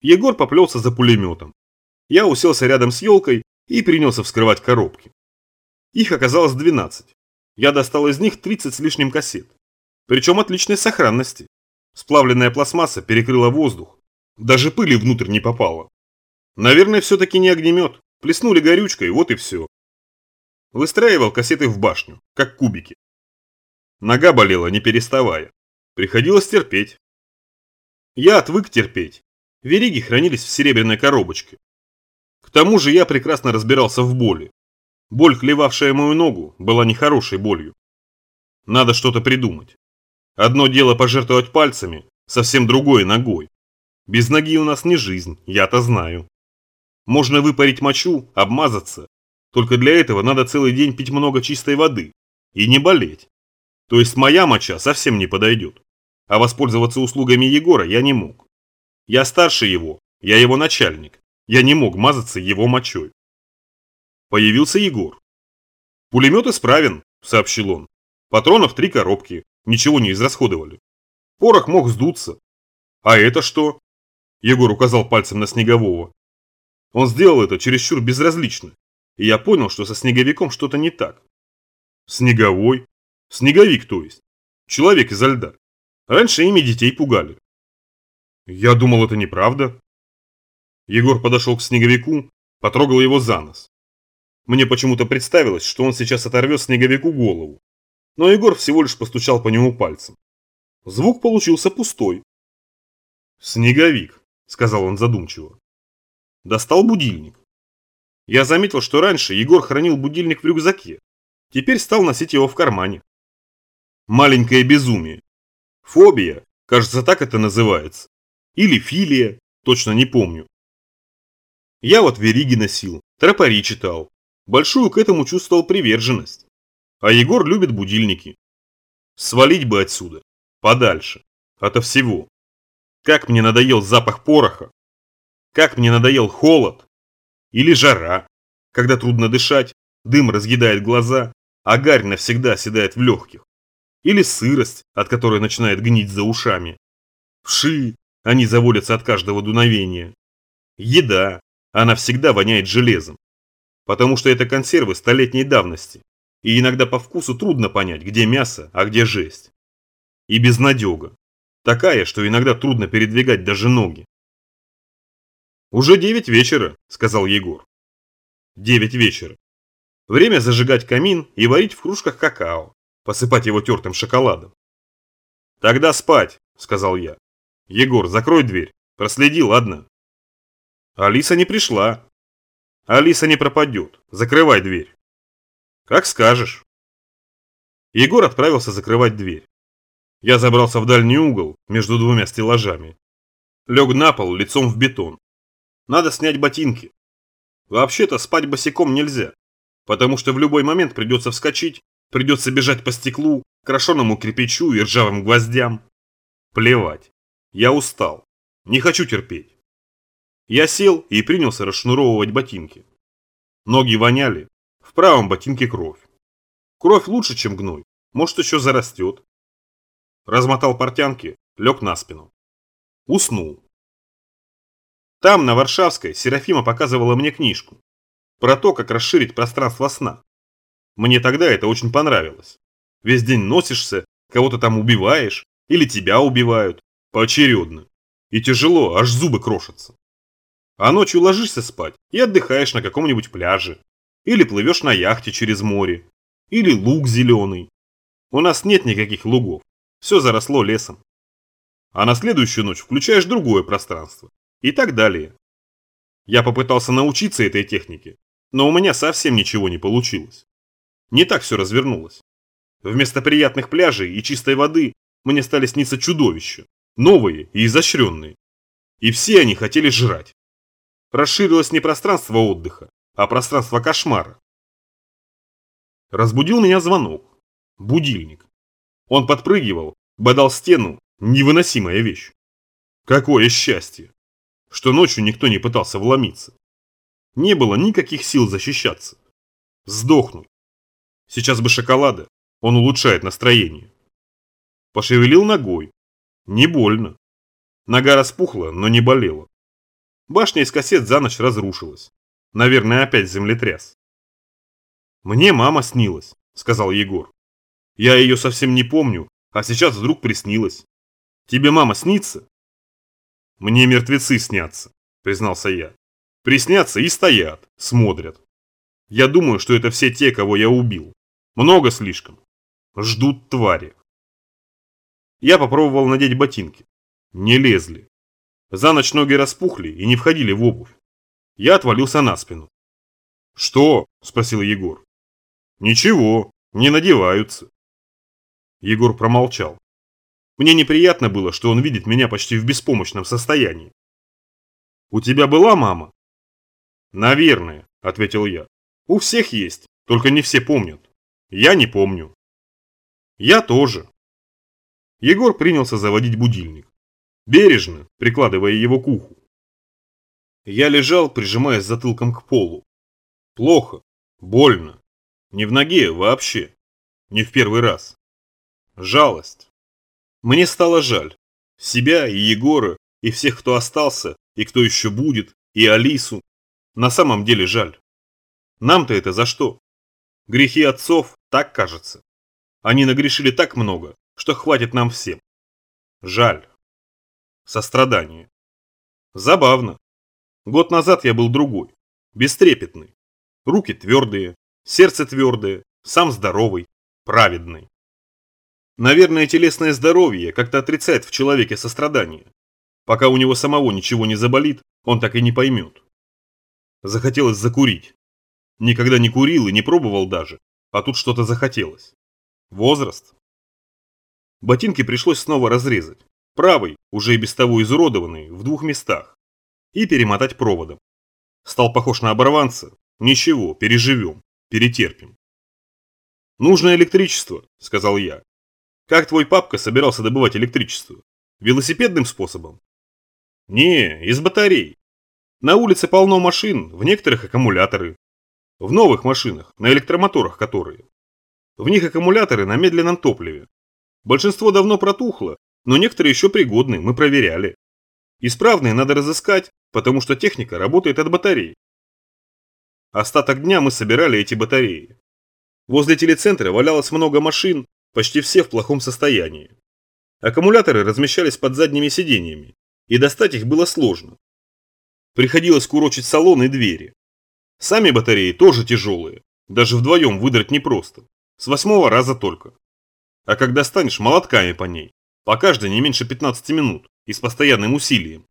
Егор поплелся за пулеметом. Я уселся рядом с елкой и принялся вскрывать коробки. Их оказалось 12. Я достал из них 30 с лишним кассет. Причем отличной сохранности. Сплавленная пластмасса перекрыла воздух. Даже пыли внутрь не попало. Наверное, все-таки не огнемет. Плеснули горючкой, вот и все. Выстраивал кассеты в башню, как кубики. Нога болела, не переставая. Приходилось терпеть. Я отвык терпеть. Вериги хранились в серебряной коробочке. К тому же я прекрасно разбирался в боли. Боль, клевавшая мою ногу, была нехорошей болью. Надо что-то придумать. Одно дело пожертвовать пальцами, совсем другое ногой. Без ноги у нас не жизнь, я-то знаю. Можно выпарить мочу, обмазаться. Только для этого надо целый день пить много чистой воды. И не болеть. То есть моя моча совсем не подойдет. А воспользоваться услугами Егора я не мог. Я старше его, я его начальник. Я не мог мазаться его мочой. Появился Егор. «Пулемет исправен», – сообщил он. «Патронов три коробки, ничего не израсходовали. Порох мог сдуться. А это что?» Егор указал пальцем на Снегового. Он сделал это чересчур безразлично, и я понял, что со Снеговиком что-то не так. Снеговой? Снеговик, то есть. Человек изо льда. Раньше ими детей пугали. Я думал, это неправда. Егор подошел к Снеговику, потрогал его за нос. Мне почему-то представилось, что он сейчас оторвет Снеговику голову. Но Егор всего лишь постучал по нему пальцем. Звук получился пустой. «Снеговик», — сказал он задумчиво. Достал будильник. Я заметил, что раньше Егор хранил будильник в рюкзаке. Теперь стал носить его в кармане. Маленькое безумие. Фобия, кажется, так это называется. Или филия, точно не помню. Я вот вериги носил, тропари читал. Большую к этому чувствовал приверженность. А Егор любит будильники. Свалить бы отсюда. Подальше. Ото всего. Как мне надоел запах пороха, как мне надоел холод. Или жара, когда трудно дышать, дым разъедает глаза, а гарь навсегда седает в легких. Или сырость, от которой начинает гнить за ушами. Вши, они заводятся от каждого дуновения. Еда, она всегда воняет железом. Потому что это консервы столетней давности. И иногда по вкусу трудно понять, где мясо, а где жесть. И безнадега. Такая, что иногда трудно передвигать даже ноги. «Уже девять вечера», – сказал Егор. «Девять вечера. Время зажигать камин и варить в кружках какао, посыпать его тертым шоколадом». «Тогда спать», – сказал я. «Егор, закрой дверь. Проследи, ладно?» Алиса не пришла. Алиса не пропадет. Закрывай дверь. Как скажешь. Егор отправился закрывать дверь. Я забрался в дальний угол между двумя стеллажами. Лег на пол лицом в бетон. Надо снять ботинки. Вообще-то спать босиком нельзя, потому что в любой момент придется вскочить, придется бежать по стеклу, крошеному кирпичу и ржавым гвоздям. Плевать. Я устал. Не хочу терпеть. Я сел и принялся расшнуровывать ботинки. Ноги воняли. В правом ботинке кровь. Кровь лучше, чем гной. Может, еще зарастет. Размотал портянки, лег на спину. Уснул. Там, на Варшавской, Серафима показывала мне книжку. Про то, как расширить пространство сна. Мне тогда это очень понравилось. Весь день носишься, кого-то там убиваешь, или тебя убивают, поочередно. И тяжело, аж зубы крошатся. А ночью ложишься спать и отдыхаешь на каком-нибудь пляже. Или плывешь на яхте через море. Или луг зеленый. У нас нет никаких лугов. Все заросло лесом. А на следующую ночь включаешь другое пространство и так далее. Я попытался научиться этой технике, но у меня совсем ничего не получилось. Не так все развернулось. Вместо приятных пляжей и чистой воды мне стали сниться чудовища, новые и изощренные. И все они хотели жрать. Расширилось не пространство отдыха, а пространство кошмара. Разбудил меня звонок. Будильник. Он подпрыгивал, бодал стену, невыносимая вещь. Какое счастье! что ночью никто не пытался вломиться. Не было никаких сил защищаться. Сдохнуть. Сейчас бы шоколада, он улучшает настроение. Пошевелил ногой. Не больно. Нога распухла, но не болела. Башня из кассет за ночь разрушилась. Наверное, опять землетряс. «Мне мама снилась», — сказал Егор. «Я ее совсем не помню, а сейчас вдруг приснилась. Тебе мама снится?» «Мне мертвецы снятся», — признался я. «Приснятся и стоят, смотрят. Я думаю, что это все те, кого я убил. Много слишком. Ждут твари». Я попробовал надеть ботинки. Не лезли. За ночь ноги распухли и не входили в обувь. Я отвалился на спину. «Что?» – спросил Егор. «Ничего, не надеваются». Егор промолчал. Мне неприятно было, что он видит меня почти в беспомощном состоянии. «У тебя была мама?» «Наверное», – ответил я. «У всех есть, только не все помнят. Я не помню». «Я тоже». Егор принялся заводить будильник бережно прикладывая его к уху. Я лежал, прижимаясь затылком к полу. Плохо, больно, не в ноге вообще, не в первый раз. Жалость. Мне стало жаль. Себя и Егора, и всех, кто остался, и кто еще будет, и Алису. На самом деле жаль. Нам-то это за что? Грехи отцов, так кажется. Они нагрешили так много, что хватит нам всем. Жаль сострадание. Забавно. Год назад я был другой, бестрепетный. Руки твердые, сердце твердое, сам здоровый, праведный. Наверное, телесное здоровье как-то отрицает в человеке сострадание. Пока у него самого ничего не заболит, он так и не поймет. Захотелось закурить. Никогда не курил и не пробовал даже, а тут что-то захотелось. Возраст. Ботинки пришлось снова разрезать правый, уже и без того изуродованный, в двух местах, и перемотать проводом. Стал похож на оборванца. Ничего, переживем, перетерпим. «Нужно электричество», – сказал я. «Как твой папка собирался добывать электричество? Велосипедным способом?» «Не, из батарей. На улице полно машин, в некоторых аккумуляторы. В новых машинах, на электромоторах которые. В них аккумуляторы на медленном топливе. Большинство давно протухло, но некоторые еще пригодны, мы проверяли. Исправные надо разыскать, потому что техника работает от батарей. Остаток дня мы собирали эти батареи. Возле телецентра валялось много машин, почти все в плохом состоянии. Аккумуляторы размещались под задними сиденьями, и достать их было сложно. Приходилось курочить салон и двери. Сами батареи тоже тяжелые, даже вдвоем выдрать непросто, с восьмого раза только. А когда станешь молотками по ней, по каждой не меньше 15 минут и с постоянным усилием.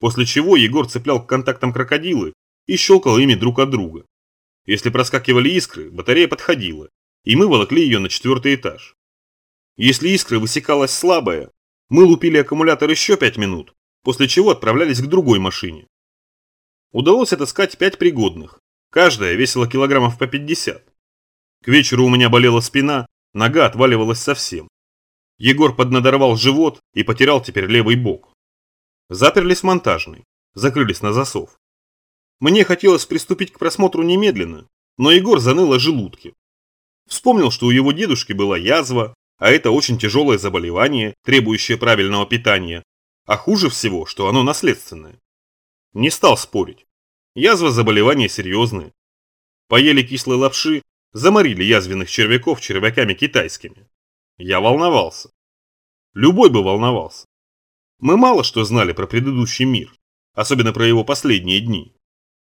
После чего Егор цеплял к контактам крокодилы и щелкал ими друг от друга. Если проскакивали искры, батарея подходила, и мы волокли ее на четвертый этаж. Если искры высекалась слабая, мы лупили аккумулятор еще 5 минут, после чего отправлялись к другой машине. Удалось отыскать 5 пригодных, каждая весила килограммов по 50. К вечеру у меня болела спина, нога отваливалась совсем. Егор поднадорвал живот и потерял теперь левый бок. Заперлись в монтажный, закрылись на засов. Мне хотелось приступить к просмотру немедленно, но Егор заныл о желудке. Вспомнил, что у его дедушки была язва, а это очень тяжелое заболевание, требующее правильного питания, а хуже всего, что оно наследственное. Не стал спорить. Язва заболевание серьезное. Поели кислой лапши, заморили язвенных червяков червяками китайскими. Я волновался. Любой бы волновался. Мы мало что знали про предыдущий мир, особенно про его последние дни.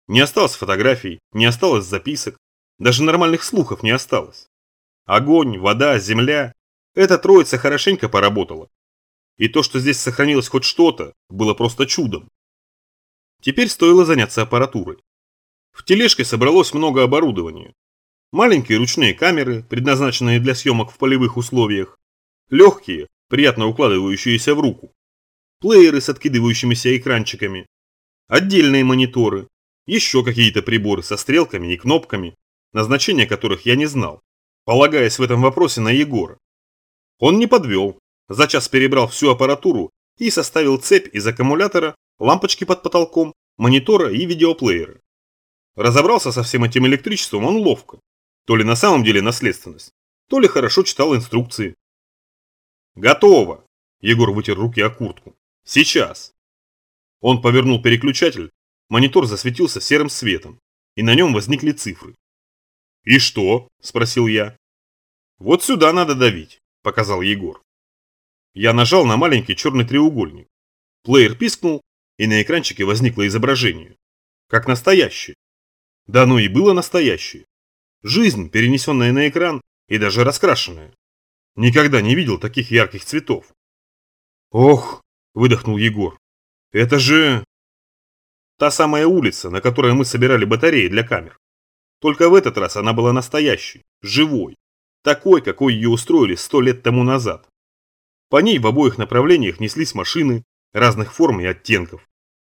Не осталось фотографий, не осталось записок, даже нормальных слухов не осталось. Огонь, вода, земля – эта троица хорошенько поработала. И то, что здесь сохранилось хоть что-то, было просто чудом. Теперь стоило заняться аппаратурой. В тележке собралось много оборудования, Маленькие ручные камеры, предназначенные для съемок в полевых условиях. Легкие, приятно укладывающиеся в руку. Плееры с откидывающимися экранчиками. Отдельные мониторы. Еще какие-то приборы со стрелками и кнопками, назначения которых я не знал, полагаясь в этом вопросе на Егора. Он не подвел, за час перебрал всю аппаратуру и составил цепь из аккумулятора, лампочки под потолком, монитора и видеоплеера. Разобрался со всем этим электричеством он ловко. То ли на самом деле наследственность, то ли хорошо читал инструкции. «Готово!» – Егор вытер руки о куртку. «Сейчас!» Он повернул переключатель, монитор засветился серым светом, и на нем возникли цифры. «И что?» – спросил я. «Вот сюда надо давить», – показал Егор. Я нажал на маленький черный треугольник. Плеер пискнул, и на экранчике возникло изображение. Как настоящее. Да оно и было настоящее. Жизнь, перенесенная на экран и даже раскрашенная. Никогда не видел таких ярких цветов. «Ох!» – выдохнул Егор. «Это же...» Та самая улица, на которой мы собирали батареи для камер. Только в этот раз она была настоящей, живой. Такой, какой ее устроили сто лет тому назад. По ней в обоих направлениях неслись машины разных форм и оттенков.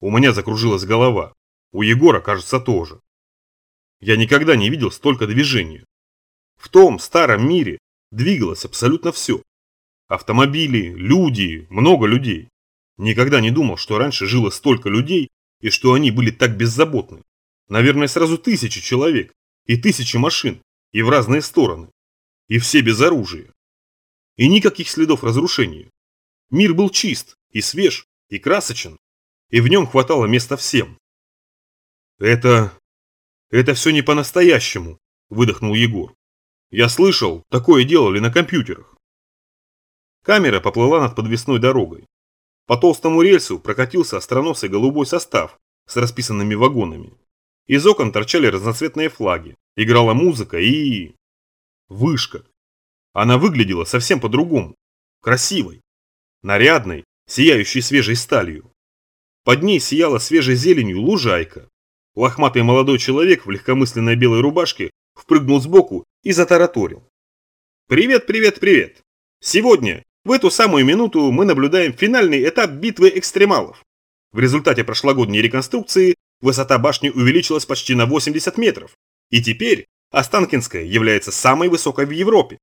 У меня закружилась голова. У Егора, кажется, тоже. Я никогда не видел столько движения. В том старом мире двигалось абсолютно все. Автомобили, люди, много людей. Никогда не думал, что раньше жило столько людей и что они были так беззаботны. Наверное, сразу тысячи человек и тысячи машин, и в разные стороны. И все без оружия. И никаких следов разрушения. Мир был чист, и свеж, и красочен, и в нем хватало места всем. Это... это все не по-настоящему, выдохнул Егор. Я слышал, такое делали на компьютерах. Камера поплыла над подвесной дорогой. По толстому рельсу прокатился остроносый голубой состав с расписанными вагонами. Из окон торчали разноцветные флаги, играла музыка и... Вышка. Она выглядела совсем по-другому. Красивой. Нарядной, сияющей свежей сталью. Под ней сияла свежей зеленью лужайка. Лохматый молодой человек в легкомысленной белой рубашке впрыгнул сбоку и затараторил. «Привет, привет, привет! Сегодня, в эту самую минуту, мы наблюдаем финальный этап битвы экстремалов. В результате прошлогодней реконструкции Высота башни увеличилась почти на 80 метров, и теперь Останкинская является самой высокой в Европе.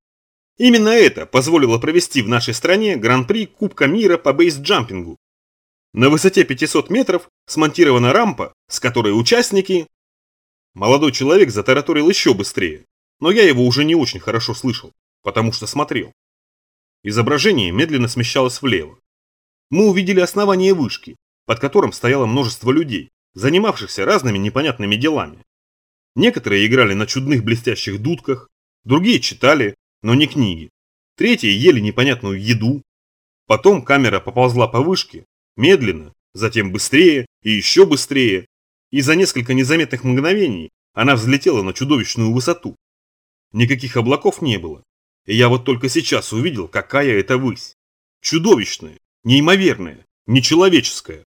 Именно это позволило провести в нашей стране Гран-при Кубка мира по бейсджампингу. На высоте 500 метров смонтирована рампа, с которой участники... Молодой человек затараторил еще быстрее, но я его уже не очень хорошо слышал, потому что смотрел. Изображение медленно смещалось влево. Мы увидели основание вышки, под которым стояло множество людей, занимавшихся разными непонятными делами. Некоторые играли на чудных блестящих дудках, другие читали, но не книги. Третьи ели непонятную еду. Потом камера поползла по вышке, медленно, затем быстрее и еще быстрее, и за несколько незаметных мгновений она взлетела на чудовищную высоту. Никаких облаков не было, и я вот только сейчас увидел, какая это высь. Чудовищная, неимоверная, нечеловеческая.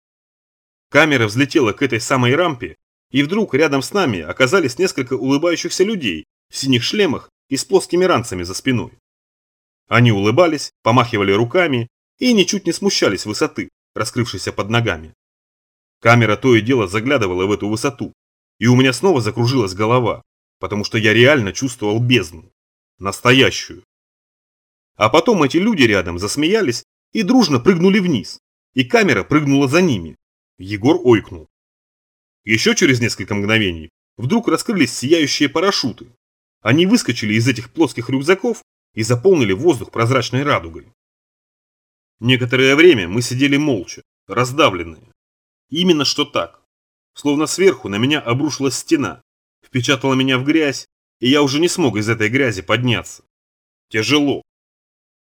Камера взлетела к этой самой рампе, и вдруг рядом с нами оказались несколько улыбающихся людей в синих шлемах и с плоскими ранцами за спиной. Они улыбались, помахивали руками и ничуть не смущались высоты, раскрывшейся под ногами. Камера то и дело заглядывала в эту высоту, и у меня снова закружилась голова, потому что я реально чувствовал бездну. Настоящую. А потом эти люди рядом засмеялись и дружно прыгнули вниз, и камера прыгнула за ними, Егор ойкнул. Еще через несколько мгновений вдруг раскрылись сияющие парашюты. Они выскочили из этих плоских рюкзаков и заполнили воздух прозрачной радугой. Некоторое время мы сидели молча, раздавленные. Именно что так. Словно сверху на меня обрушилась стена, впечатала меня в грязь, и я уже не смог из этой грязи подняться. Тяжело.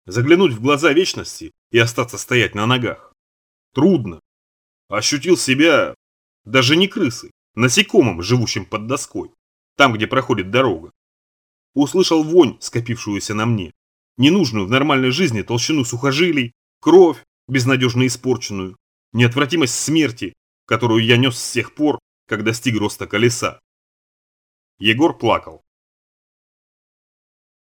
Заглянуть в глаза вечности и остаться стоять на ногах. Трудно. Ощутил себя даже не крысой, насекомым, живущим под доской, там, где проходит дорога. Услышал вонь, скопившуюся на мне, ненужную в нормальной жизни толщину сухожилий, кровь, безнадежно испорченную, неотвратимость смерти, которую я нес с тех пор, как достиг роста колеса. Егор плакал.